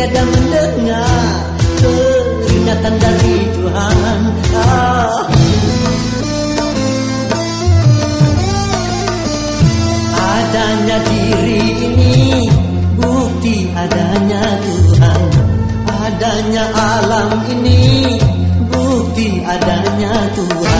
tiada mendengar peringatan dari Tuhan. Ah. adanya diri ini bukti adanya Tuhan. Adanya alam ini bukti adanya Tuhan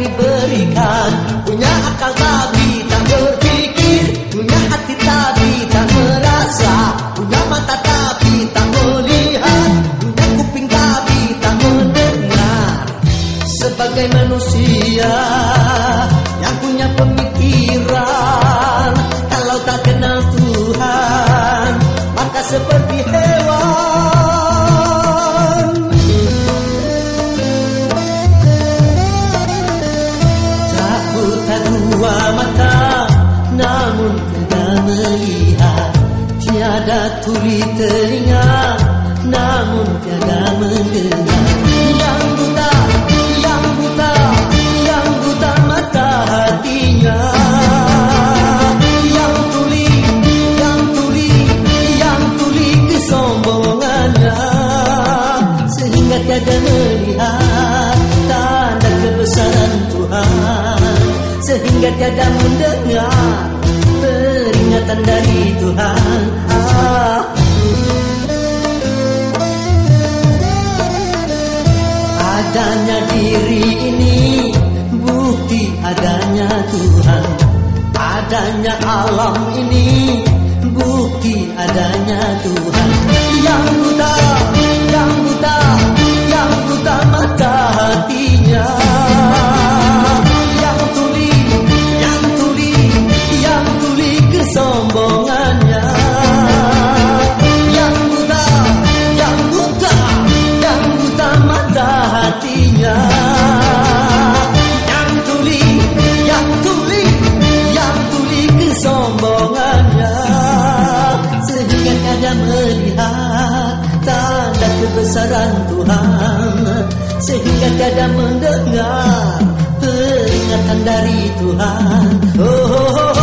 Sebagai manusia Yang punya pemikiran. Kalau tak kenal Tuhan Maka seperti hewan. Tak buta dua mata Namun tiada melihat. Tiada tuli telinga Namun tiada mendengar Sehingga tiada mendengar Peringatan dari Tuhan. Ah. Adanya diri ini Bukti adanya Tuhan. Adanya alam ini Bukti adanya Tuhan. Yang buta Tuhan Sehingga tiada mendengar Peringatan dari Tuhan Oh, oh, oh.